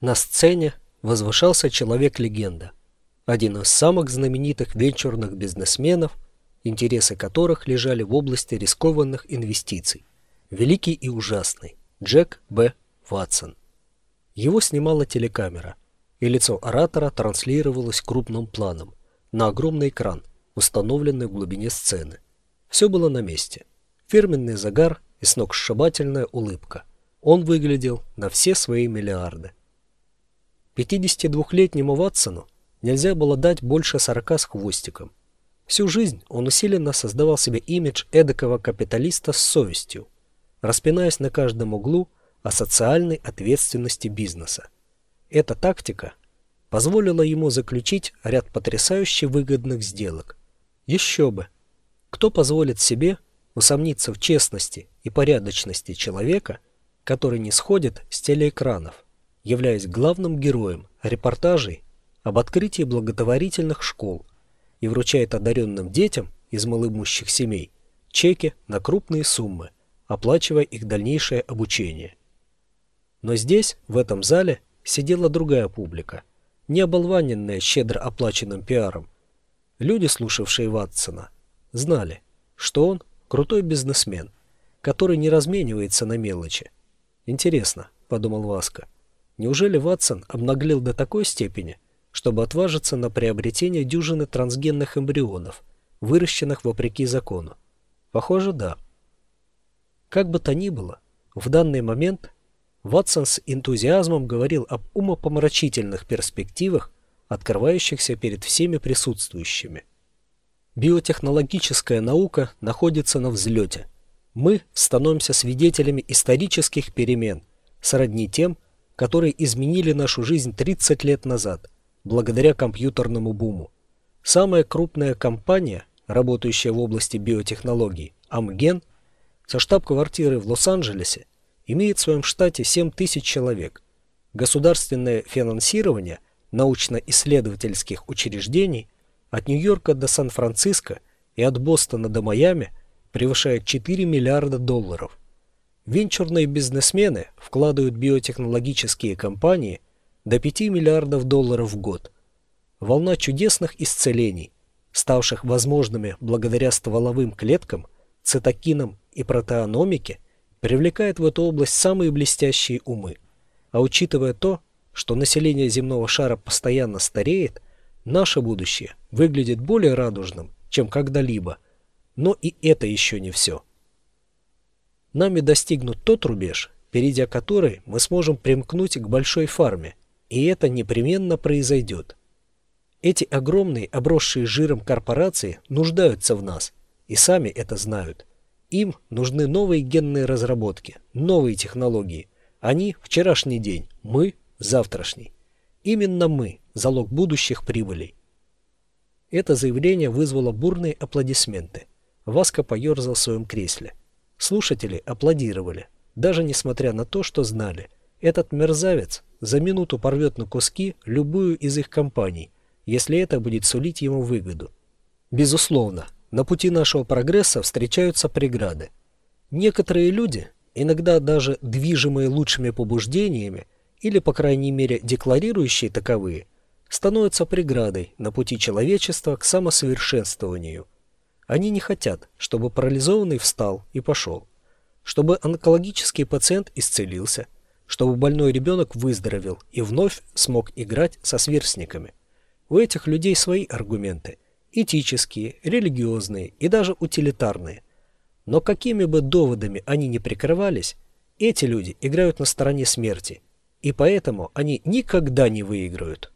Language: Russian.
На сцене возвышался человек-легенда, один из самых знаменитых венчурных бизнесменов, интересы которых лежали в области рискованных инвестиций. Великий и ужасный Джек Б. Ватсон. Его снимала телекамера, и лицо оратора транслировалось крупным планом на огромный экран, установленный в глубине сцены. Все было на месте. Фирменный загар и сногсшибательная улыбка. Он выглядел на все свои миллиарды. 52-летнему Ватсону нельзя было дать больше 40 с хвостиком. Всю жизнь он усиленно создавал себе имидж эдакого капиталиста с совестью, распинаясь на каждом углу о социальной ответственности бизнеса. Эта тактика позволила ему заключить ряд потрясающе выгодных сделок. Еще бы! Кто позволит себе усомниться в честности и порядочности человека, который не сходит с телеэкранов? Являясь главным героем репортажей об открытии благотворительных школ и вручает одаренным детям из малоимущих семей чеки на крупные суммы, оплачивая их дальнейшее обучение. Но здесь, в этом зале, сидела другая публика, не оболваненная щедро оплаченным пиаром. Люди, слушавшие Ватсона, знали, что он крутой бизнесмен, который не разменивается на мелочи. «Интересно», — подумал Васка, — Неужели Ватсон обнаглел до такой степени, чтобы отважиться на приобретение дюжины трансгенных эмбрионов, выращенных вопреки закону? Похоже, да. Как бы то ни было, в данный момент Ватсон с энтузиазмом говорил об умопомрачительных перспективах, открывающихся перед всеми присутствующими. Биотехнологическая наука находится на взлете. Мы становимся свидетелями исторических перемен, сродни тем, которые изменили нашу жизнь 30 лет назад, благодаря компьютерному буму. Самая крупная компания, работающая в области биотехнологий, Amgen, со штаб-квартиры в Лос-Анджелесе, имеет в своем штате 7 тысяч человек. Государственное финансирование научно-исследовательских учреждений от Нью-Йорка до Сан-Франциско и от Бостона до Майами превышает 4 миллиарда долларов. Венчурные бизнесмены вкладывают биотехнологические компании до 5 миллиардов долларов в год. Волна чудесных исцелений, ставших возможными благодаря стволовым клеткам, цитокинам и протеономике, привлекает в эту область самые блестящие умы. А учитывая то, что население земного шара постоянно стареет, наше будущее выглядит более радужным, чем когда-либо. Но и это еще не все нами достигнут тот рубеж, перейдя который мы сможем примкнуть к большой фарме, и это непременно произойдет. Эти огромные, обросшие жиром корпорации нуждаются в нас, и сами это знают. Им нужны новые генные разработки, новые технологии. Они – вчерашний день, мы – завтрашний. Именно мы – залог будущих прибылей. Это заявление вызвало бурные аплодисменты. Васка поерзал в своем кресле. Слушатели аплодировали, даже несмотря на то, что знали, этот мерзавец за минуту порвет на куски любую из их компаний, если это будет сулить ему выгоду. Безусловно, на пути нашего прогресса встречаются преграды. Некоторые люди, иногда даже движимые лучшими побуждениями, или, по крайней мере, декларирующие таковые, становятся преградой на пути человечества к самосовершенствованию – они не хотят, чтобы парализованный встал и пошел, чтобы онкологический пациент исцелился, чтобы больной ребенок выздоровел и вновь смог играть со сверстниками. У этих людей свои аргументы – этические, религиозные и даже утилитарные. Но какими бы доводами они ни прикрывались, эти люди играют на стороне смерти, и поэтому они никогда не выиграют.